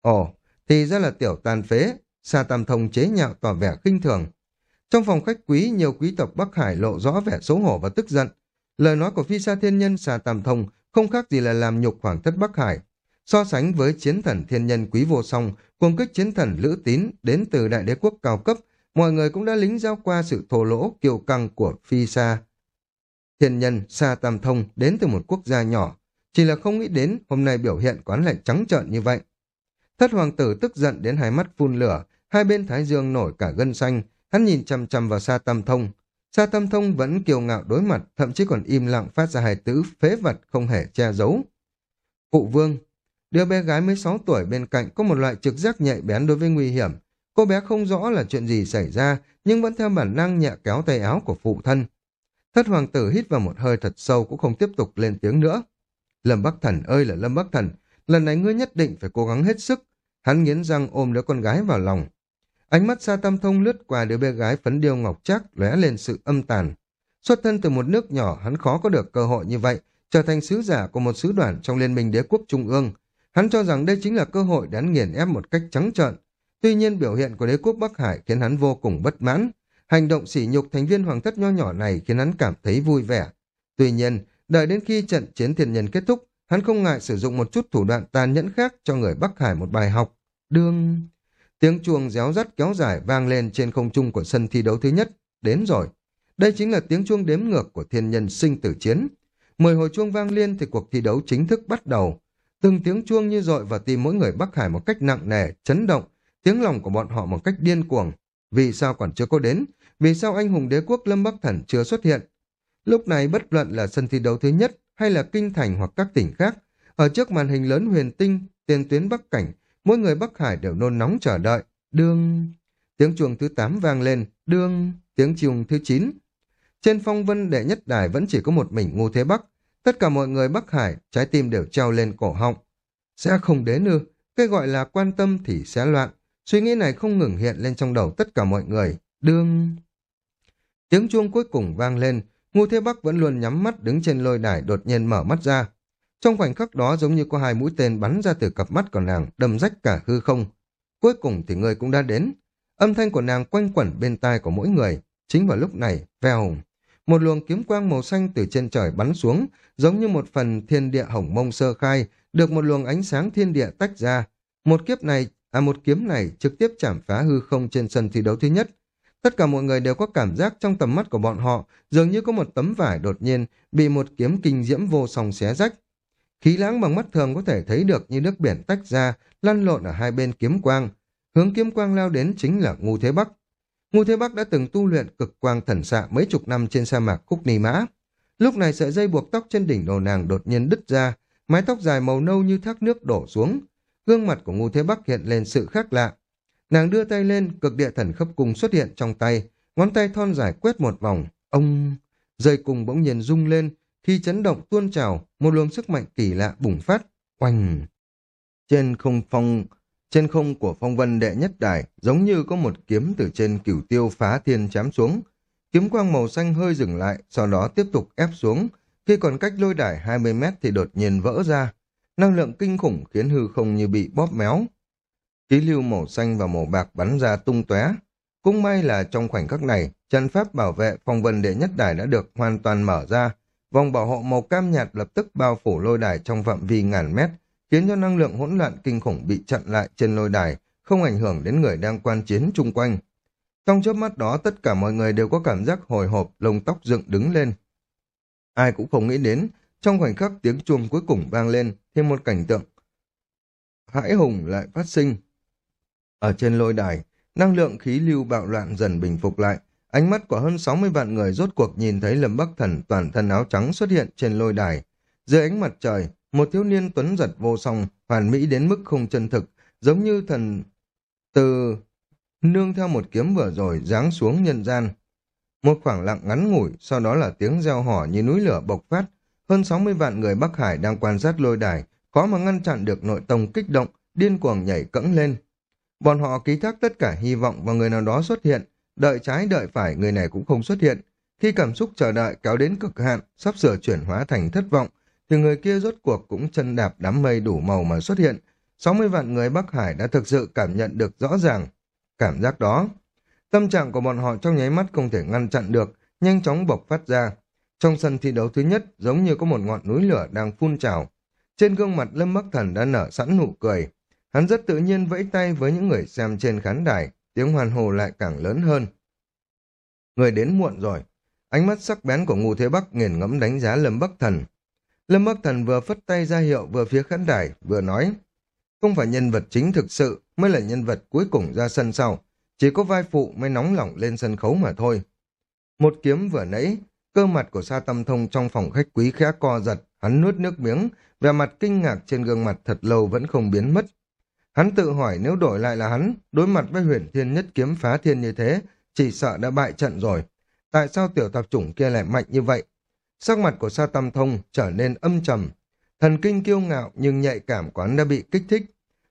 Ồ, thì ra là tiểu tàn phế, Sa Tam Thông chế nhạo tỏ vẻ khinh thường. Trong phòng khách quý, nhiều quý tộc Bắc Hải lộ rõ vẻ xấu hổ và tức giận. Lời nói của phi sa thiên nhân xà Tam Thông không khác gì là làm nhục hoàng thất Bắc Hải. So sánh với chiến thần thiên nhân quý vô song, cuồng kích chiến thần lữ tín đến từ đại đế quốc cao cấp, mọi người cũng đã lính giao qua sự thô lỗ kiêu căng của phi sa. Thiên nhân Sa Tam Thông đến từ một quốc gia nhỏ, chỉ là không nghĩ đến hôm nay biểu hiện quán lại trắng trợn như vậy. Thất hoàng tử tức giận đến hai mắt phun lửa, hai bên thái dương nổi cả gân xanh, hắn nhìn chằm chằm vào Sa Tam Thông. Sa Tam Thông vẫn kiêu ngạo đối mặt, thậm chí còn im lặng phát ra hai tứ phế vật không hề che giấu. Phụ vương, đứa bé gái mới 6 tuổi bên cạnh có một loại trực giác nhạy bén đối với nguy hiểm. Cô bé không rõ là chuyện gì xảy ra, nhưng vẫn theo bản năng nhẹ kéo tay áo của phụ thân. Thất hoàng tử hít vào một hơi thật sâu cũng không tiếp tục lên tiếng nữa. Lâm Bắc Thần ơi là Lâm Bắc Thần, lần này ngươi nhất định phải cố gắng hết sức. Hắn nghiến răng ôm đứa con gái vào lòng. Ánh mắt Sa Tam Thông lướt qua đứa bé gái phấn điêu ngọc chắc lóe lên sự âm tàn. Xuất thân từ một nước nhỏ, hắn khó có được cơ hội như vậy, trở thành sứ giả của một sứ đoàn trong Liên minh Đế quốc Trung ương. Hắn cho rằng đây chính là cơ hội để hắn nghiền ép một cách trắng trợn. Tuy nhiên biểu hiện của đế quốc Bắc Hải khiến hắn vô cùng bất mãn. Hành động sỉ nhục thành viên hoàng thất nho nhỏ này khiến hắn cảm thấy vui vẻ. Tuy nhiên, đợi đến khi trận chiến thiên nhân kết thúc, hắn không ngại sử dụng một chút thủ đoạn tàn nhẫn khác cho người Bắc Hải một bài học. Đương... Tiếng chuông réo rắt kéo dài vang lên trên không trung của sân thi đấu thứ nhất. Đến rồi. Đây chính là tiếng chuông đếm ngược của thiên nhân sinh tử chiến. Mười hồi chuông vang liên thì cuộc thi đấu chính thức bắt đầu. Từng tiếng chuông như dội vào tim mỗi người Bắc Hải một cách nặng nề, chấn động. Tiếng lòng của bọn họ một cách điên cuồng. Vì sao còn chưa có đến? Vì sao anh hùng đế quốc Lâm Bắc Thần chưa xuất hiện? Lúc này bất luận là sân thi đấu thứ nhất hay là kinh thành hoặc các tỉnh khác, ở trước màn hình lớn huyền tinh, tiền tuyến Bắc Cảnh, mỗi người Bắc Hải đều nôn nóng chờ đợi. Đương... Tiếng chuông thứ 8 vang lên, đương... Tiếng chuông thứ 9. Trên phong vân đệ nhất đài vẫn chỉ có một mình ngu thế Bắc. Tất cả mọi người Bắc Hải, trái tim đều treo lên cổ họng. Sẽ không đến ư, cái gọi là quan tâm thì sẽ loạn. Suy nghĩ này không ngừng hiện lên trong đầu tất cả mọi người. Đương... Tiếng chuông cuối cùng vang lên, Ngô Thế Bắc vẫn luôn nhắm mắt đứng trên lôi đài đột nhiên mở mắt ra. Trong khoảnh khắc đó giống như có hai mũi tên bắn ra từ cặp mắt của nàng, đâm rách cả hư không. Cuối cùng thì người cũng đã đến. Âm thanh của nàng quanh quẩn bên tai của mỗi người. Chính vào lúc này, vèo, một luồng kiếm quang màu xanh từ trên trời bắn xuống, giống như một phần thiên địa hồng mông sơ khai, được một luồng ánh sáng thiên địa tách ra. Một kiếp này, à một kiếm này trực tiếp chạm phá hư không trên sân thi đấu thứ nhất, Tất cả mọi người đều có cảm giác trong tầm mắt của bọn họ dường như có một tấm vải đột nhiên bị một kiếm kinh diễm vô song xé rách. Khí lãng bằng mắt thường có thể thấy được như nước biển tách ra, lăn lộn ở hai bên kiếm quang. Hướng kiếm quang lao đến chính là Ngu Thế Bắc. Ngu Thế Bắc đã từng tu luyện cực quang thần xạ mấy chục năm trên sa mạc Khúc Ni Mã. Lúc này sợi dây buộc tóc trên đỉnh đầu nàng đột nhiên đứt ra, mái tóc dài màu nâu như thác nước đổ xuống. Gương mặt của Ngu Thế Bắc hiện lên sự khác lạ, Nàng đưa tay lên, cực địa thần khớp cung xuất hiện trong tay, ngón tay thon dài quét một vòng. Ông... Dây cùng bỗng nhiên rung lên, khi chấn động tuôn trào, một luồng sức mạnh kỳ lạ bùng phát, oanh. Trên không phong, trên không của phong vân đệ nhất đài, giống như có một kiếm từ trên cửu tiêu phá thiên chém xuống. Kiếm quang màu xanh hơi dừng lại, sau đó tiếp tục ép xuống. Khi còn cách lôi đài 20 mét thì đột nhiên vỡ ra. Năng lượng kinh khủng khiến hư không như bị bóp méo. Khí lưu màu xanh và màu bạc bắn ra tung tóe. Cũng may là trong khoảnh khắc này, trận pháp bảo vệ phong vân đệ nhất đài đã được hoàn toàn mở ra. Vòng bảo hộ màu cam nhạt lập tức bao phủ lôi đài trong phạm vi ngàn mét, khiến cho năng lượng hỗn loạn kinh khủng bị chặn lại trên lôi đài, không ảnh hưởng đến người đang quan chiến chung quanh. Trong chớp mắt đó, tất cả mọi người đều có cảm giác hồi hộp, lông tóc dựng đứng lên. Ai cũng không nghĩ đến, trong khoảnh khắc tiếng chuông cuối cùng vang lên, thêm một cảnh tượng hãi hùng lại phát sinh. Ở trên lôi đài, năng lượng khí lưu bạo loạn dần bình phục lại. Ánh mắt của hơn 60 vạn người rốt cuộc nhìn thấy Lâm Bắc Thần toàn thân áo trắng xuất hiện trên lôi đài. Dưới ánh mặt trời, một thiếu niên tuấn giật vô song, hoàn mỹ đến mức không chân thực, giống như thần từ nương theo một kiếm vừa rồi giáng xuống nhân gian. Một khoảng lặng ngắn ngủi, sau đó là tiếng reo hò như núi lửa bộc phát. Hơn 60 vạn người Bắc Hải đang quan sát lôi đài, khó mà ngăn chặn được nội tông kích động, điên cuồng nhảy cẫng lên. Bọn họ ký thác tất cả hy vọng vào người nào đó xuất hiện, đợi trái đợi phải người này cũng không xuất hiện. Khi cảm xúc chờ đợi kéo đến cực hạn, sắp sửa chuyển hóa thành thất vọng, thì người kia rốt cuộc cũng chân đạp đám mây đủ màu mà xuất hiện. 60 vạn người Bắc Hải đã thực sự cảm nhận được rõ ràng cảm giác đó. Tâm trạng của bọn họ trong nháy mắt không thể ngăn chặn được, nhanh chóng bộc phát ra. Trong sân thi đấu thứ nhất, giống như có một ngọn núi lửa đang phun trào. Trên gương mặt Lâm Bắc Thần đã nở sẵn nụ cười. Hắn rất tự nhiên vẫy tay với những người xem trên khán đài, tiếng hoàn hồ lại càng lớn hơn. Người đến muộn rồi. Ánh mắt sắc bén của Ngô Thế Bắc nghiền ngẫm đánh giá Lâm Bắc Thần. Lâm Bắc Thần vừa phất tay ra hiệu vừa phía khán đài, vừa nói. Không phải nhân vật chính thực sự mới là nhân vật cuối cùng ra sân sau. Chỉ có vai phụ mới nóng lỏng lên sân khấu mà thôi. Một kiếm vừa nãy, cơ mặt của Sa Tâm Thông trong phòng khách quý khẽ co giật, hắn nuốt nước miếng, vẻ mặt kinh ngạc trên gương mặt thật lâu vẫn không biến mất. Hắn tự hỏi nếu đổi lại là hắn, đối mặt với huyền thiên nhất kiếm phá thiên như thế, chỉ sợ đã bại trận rồi. Tại sao tiểu tạp chủng kia lại mạnh như vậy? Sắc mặt của Sa Tâm Thông trở nên âm trầm. Thần kinh kiêu ngạo nhưng nhạy cảm quán đã bị kích thích.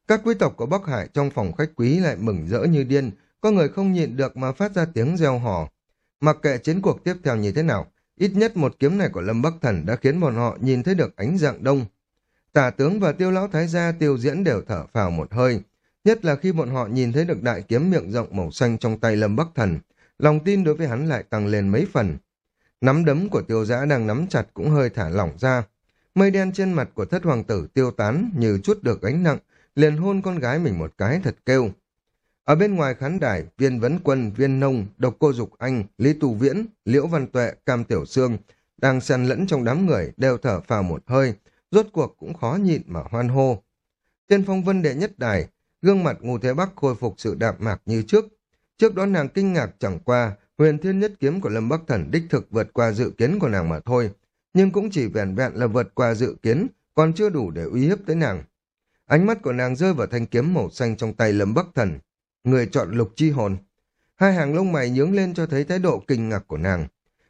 Các quý tộc của Bắc Hải trong phòng khách quý lại mừng rỡ như điên, có người không nhịn được mà phát ra tiếng reo hò. Mặc kệ chiến cuộc tiếp theo như thế nào, ít nhất một kiếm này của Lâm Bắc Thần đã khiến bọn họ nhìn thấy được ánh dạng đông. Tả tướng và tiêu lão thái gia tiêu diễn đều thở phào một hơi, nhất là khi bọn họ nhìn thấy được đại kiếm miệng rộng màu xanh trong tay Lâm Bắc Thần, lòng tin đối với hắn lại tăng lên mấy phần. Nắm đấm của tiêu giã đang nắm chặt cũng hơi thả lỏng ra. Mây đen trên mặt của thất hoàng tử tiêu tán như chút được gánh nặng, liền hôn con gái mình một cái thật kêu. Ở bên ngoài khán đài, viên vấn quân, viên nông, độc cô dục anh, lý tu viễn, liễu văn tuệ, cam tiểu sương, đang xen lẫn trong đám người đều thở phào một hơi, rốt cuộc cũng khó nhịn mà hoan hô. Trên phong vân đệ nhất đài, gương mặt ngô thế bắc khôi phục sự đạm mạc như trước. Trước đó nàng kinh ngạc chẳng qua, huyền thiên nhất kiếm của Lâm Bắc Thần đích thực vượt qua dự kiến của nàng mà thôi, nhưng cũng chỉ vẹn vẹn là vượt qua dự kiến, còn chưa đủ để uy hiếp tới nàng. Ánh mắt của nàng rơi vào thanh kiếm màu xanh trong tay Lâm Bắc Thần. Người chọn lục chi hồn. Hai hàng lông mày nhướng lên cho thấy thái độ kinh ngạc của nàng.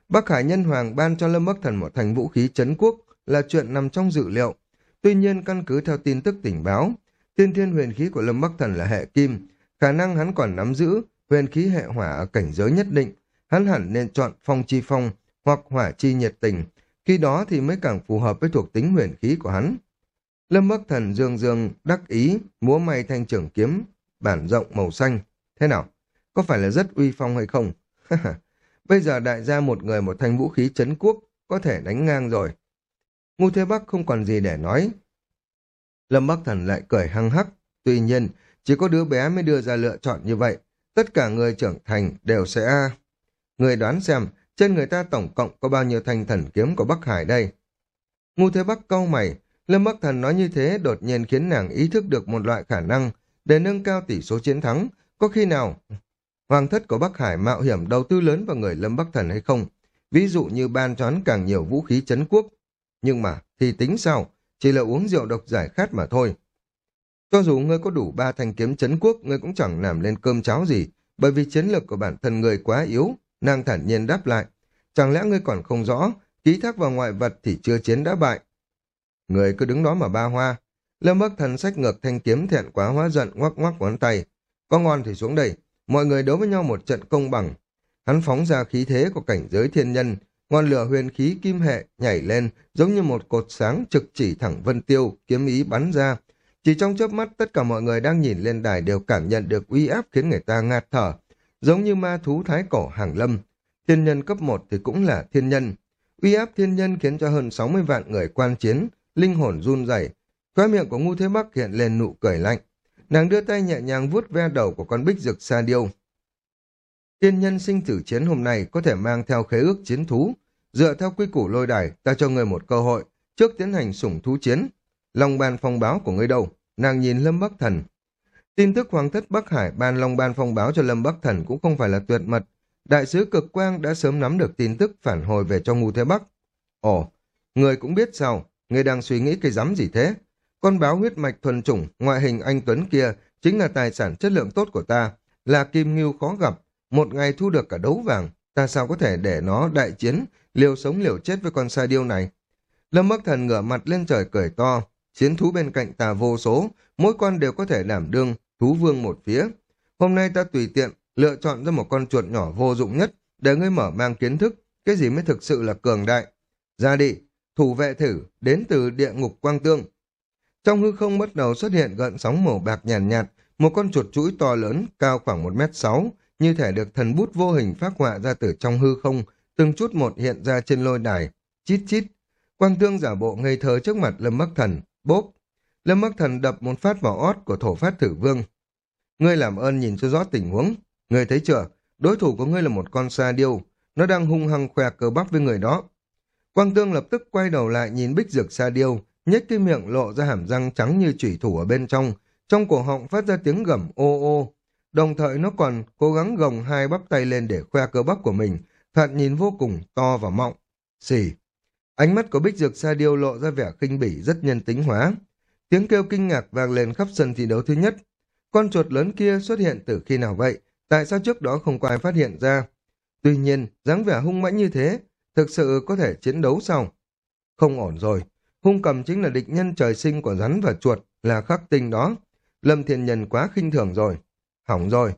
Bắc Hải Nhân Hoàng ban cho Lâm Bắc Thần một thành vũ khí chấn quốc là chuyện nằm trong dự liệu. Tuy nhiên căn cứ theo tin tức tình báo, tiên thiên huyền khí của Lâm Bắc Thần là hệ kim, khả năng hắn còn nắm giữ huyền khí hệ hỏa ở cảnh giới nhất định. Hắn hẳn nên chọn phong chi phong hoặc hỏa chi nhiệt tình, khi đó thì mới càng phù hợp với thuộc tính huyền khí của hắn. Lâm Bắc Thần dương dương đắc ý, múa may thanh trưởng kiếm, bản rộng màu xanh. Thế nào? Có phải là rất uy phong hay không? Bây giờ đại gia một người một thanh vũ khí chấn quốc, có thể đánh ngang rồi. Ngu Thế Bắc không còn gì để nói. Lâm Bắc Thần lại cười hăng hắc. Tuy nhiên, chỉ có đứa bé mới đưa ra lựa chọn như vậy. Tất cả người trưởng thành đều sẽ... Người đoán xem, trên người ta tổng cộng có bao nhiêu thanh thần kiếm của Bắc Hải đây? Ngu Thế Bắc cau mày, Lâm Bắc Thần nói như thế đột nhiên khiến nàng ý thức được một loại khả năng để nâng cao tỷ số chiến thắng. Có khi nào Hoàng thất của Bắc Hải mạo hiểm đầu tư lớn vào người Lâm Bắc Thần hay không? Ví dụ như ban choán càng nhiều vũ khí chấn quốc. Nhưng mà, thì tính sao? Chỉ là uống rượu độc giải khát mà thôi. Cho dù ngươi có đủ ba thanh kiếm chấn quốc, ngươi cũng chẳng làm lên cơm cháo gì, bởi vì chiến lược của bản thân ngươi quá yếu. Nàng thản nhiên đáp lại. Chẳng lẽ ngươi còn không rõ, ký thác vào ngoại vật thì chưa chiến đã bại, Người cứ đứng đó mà ba hoa. Lâm Bắc Thần sách ngược thanh kiếm thẹn quá hóa giận ngoắc ngoắc ngón tay. Có ngon thì xuống đây. Mọi người đấu với nhau một trận công bằng. Hắn phóng ra khí thế của cảnh giới thiên nhân. Ngọn lửa huyền khí kim hệ nhảy lên giống như một cột sáng trực chỉ thẳng vân tiêu, kiếm ý bắn ra. Chỉ trong chớp mắt tất cả mọi người đang nhìn lên đài đều cảm nhận được uy áp khiến người ta ngạt thở. giống như ma thú thái cổ hàng lâm. Thiên nhân cấp 1 thì cũng là thiên nhân. Uy áp thiên nhân khiến cho hơn 60 vạn người quan chiến, linh hồn run rẩy. Khóe miệng của Ngu Thế Bắc hiện lên nụ cười lạnh. Nàng đưa tay nhẹ nhàng vuốt ve đầu của con bích rực sa điêu. Tiên nhân sinh tử chiến hôm nay có thể mang theo khế ước chiến thú. Dựa theo quy củ lôi đài, ta cho người một cơ hội, trước tiến hành sủng thú chiến. Long ban phong báo của người đâu? Nàng nhìn Lâm Bắc Thần. Tin tức Hoàng thất Bắc Hải ban Long ban phong báo cho Lâm Bắc Thần cũng không phải là tuyệt mật. Đại sứ cực quang đã sớm nắm được tin tức phản hồi về cho Ngu Thế Bắc. Ồ, người cũng biết sao, người đang suy nghĩ cái rắm gì thế? Con báo huyết mạch thuần chủng, ngoại hình anh Tuấn kia chính là tài sản chất lượng tốt của ta, là kim ngưu khó gặp, một ngày thu được cả đấu vàng, ta sao có thể để nó đại chiến, liều sống liều chết với con sa điêu này. Lâm Bắc Thần ngửa mặt lên trời cười to, chiến thú bên cạnh ta vô số, mỗi con đều có thể đảm đương, thú vương một phía. Hôm nay ta tùy tiện, lựa chọn ra một con chuột nhỏ vô dụng nhất, để ngươi mở mang kiến thức, cái gì mới thực sự là cường đại. Ra đi, thủ vệ thử, đến từ địa ngục quang tương. Trong hư không bắt đầu xuất hiện gợn sóng màu bạc nhàn nhạt, nhạt, một con chuột chuỗi to lớn, cao khoảng 1 mét 6 như thể được thần bút vô hình phát họa ra từ trong hư không, từng chút một hiện ra trên lôi đài, chít chít. Quang tương giả bộ ngây thơ trước mặt Lâm Bắc Thần, bốp. Lâm Bắc Thần đập một phát vào ót của thổ phát thử vương. Ngươi làm ơn nhìn cho rõ tình huống. Ngươi thấy chưa, đối thủ của ngươi là một con sa điêu, nó đang hung hăng khoe cơ bắp với người đó. Quang tương lập tức quay đầu lại nhìn bích dược sa điêu, nhếch cái miệng lộ ra hàm răng trắng như chủy thủ ở bên trong, trong cổ họng phát ra tiếng gầm ô ô, Đồng thời nó còn cố gắng gồng hai bắp tay lên để khoe cơ bắp của mình, thật nhìn vô cùng to và mọng. xì, Ánh mắt của Bích Dược Sa Điêu lộ ra vẻ khinh bỉ rất nhân tính hóa. Tiếng kêu kinh ngạc vang lên khắp sân thi đấu thứ nhất. Con chuột lớn kia xuất hiện từ khi nào vậy? Tại sao trước đó không có ai phát hiện ra? Tuy nhiên, dáng vẻ hung mãnh như thế, thực sự có thể chiến đấu sao? Không ổn rồi. Hung cầm chính là địch nhân trời sinh của rắn và chuột, là khắc tinh đó. Lâm Thiên Nhân quá khinh thường rồi. Hỏng rồi.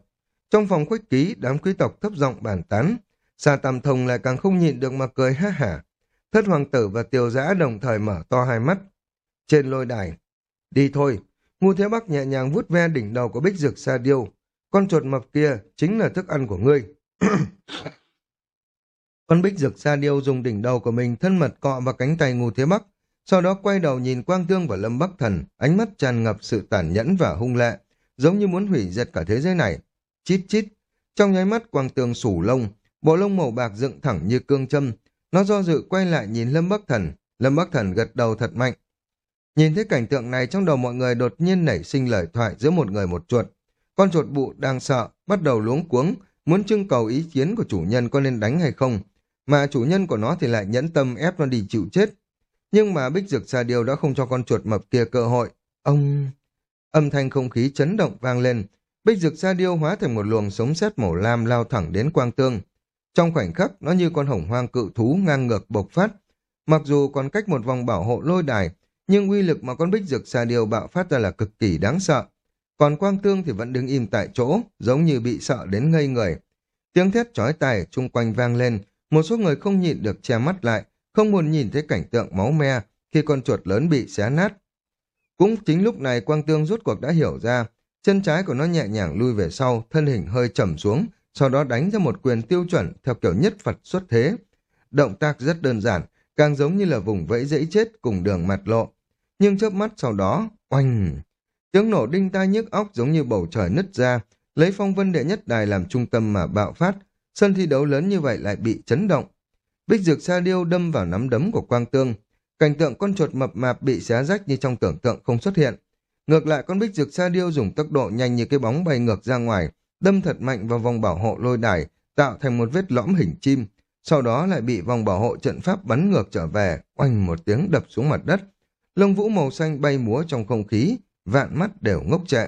Trong phòng khuếch ký, đám quý tộc thấp giọng bàn tán. Sa Tam Thông lại càng không nhịn được mà cười ha hả. Thất hoàng tử và tiêu giã đồng thời mở to hai mắt. Trên lôi đài. Đi thôi. Ngu Thế Bắc nhẹ nhàng vuốt ve đỉnh đầu của bích dược sa điêu. Con chuột mập kia chính là thức ăn của ngươi. con bích dược sa điêu dùng đỉnh đầu của mình thân mật cọ vào cánh tay Ngu Thế Bắc. Sau đó quay đầu nhìn Quang Tương và Lâm Bắc Thần, ánh mắt tràn ngập sự tàn nhẫn và hung lệ giống như muốn hủy diệt cả thế giới này. Chít chít, trong nháy mắt quang tường sủ lông, bộ lông màu bạc dựng thẳng như cương châm. Nó do dự quay lại nhìn Lâm Bắc Thần, Lâm Bắc Thần gật đầu thật mạnh. Nhìn thấy cảnh tượng này trong đầu mọi người đột nhiên nảy sinh lời thoại giữa một người một chuột. Con chuột bụ đang sợ, bắt đầu luống cuống, muốn trưng cầu ý kiến của chủ nhân có nên đánh hay không. Mà chủ nhân của nó thì lại nhẫn tâm ép nó đi chịu chết. Nhưng mà Bích Dược Sa Điêu đã không cho con chuột mập kia cơ hội. Ông... Âm thanh không khí chấn động vang lên, bích dực sa điêu hóa thành một luồng sống sét màu lam lao thẳng đến quang tương. Trong khoảnh khắc, nó như con hổng hoang cự thú ngang ngược bộc phát. Mặc dù còn cách một vòng bảo hộ lôi đài, nhưng uy lực mà con bích dực sa điêu bạo phát ra là cực kỳ đáng sợ. Còn quang tương thì vẫn đứng im tại chỗ, giống như bị sợ đến ngây người. Tiếng thét chói tai chung quanh vang lên, một số người không nhịn được che mắt lại, không muốn nhìn thấy cảnh tượng máu me khi con chuột lớn bị xé nát. Cũng chính lúc này Quang Tương rút cuộc đã hiểu ra, chân trái của nó nhẹ nhàng lui về sau, thân hình hơi trầm xuống, sau đó đánh ra một quyền tiêu chuẩn theo kiểu nhất Phật xuất thế. Động tác rất đơn giản, càng giống như là vùng vẫy dãy chết cùng đường mặt lộ. Nhưng chớp mắt sau đó, oanh! Tiếng nổ đinh tai nhức óc giống như bầu trời nứt ra, lấy phong vân đệ nhất đài làm trung tâm mà bạo phát, sân thi đấu lớn như vậy lại bị chấn động. Bích dược sa điêu đâm vào nắm đấm của Quang Tương, Cảnh tượng con chuột mập mạp bị xé rách như trong tưởng tượng không xuất hiện. Ngược lại con bích dược sa điêu dùng tốc độ nhanh như cái bóng bay ngược ra ngoài, đâm thật mạnh vào vòng bảo hộ lôi đài, tạo thành một vết lõm hình chim. Sau đó lại bị vòng bảo hộ trận pháp bắn ngược trở về, oanh một tiếng đập xuống mặt đất. Lông vũ màu xanh bay múa trong không khí, vạn mắt đều ngốc trệ.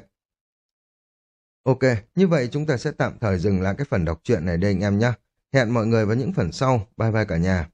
Ok, như vậy chúng ta sẽ tạm thời dừng lại cái phần đọc truyện này đây anh em nhé. Hẹn mọi người vào những phần sau. Bye bye cả nhà.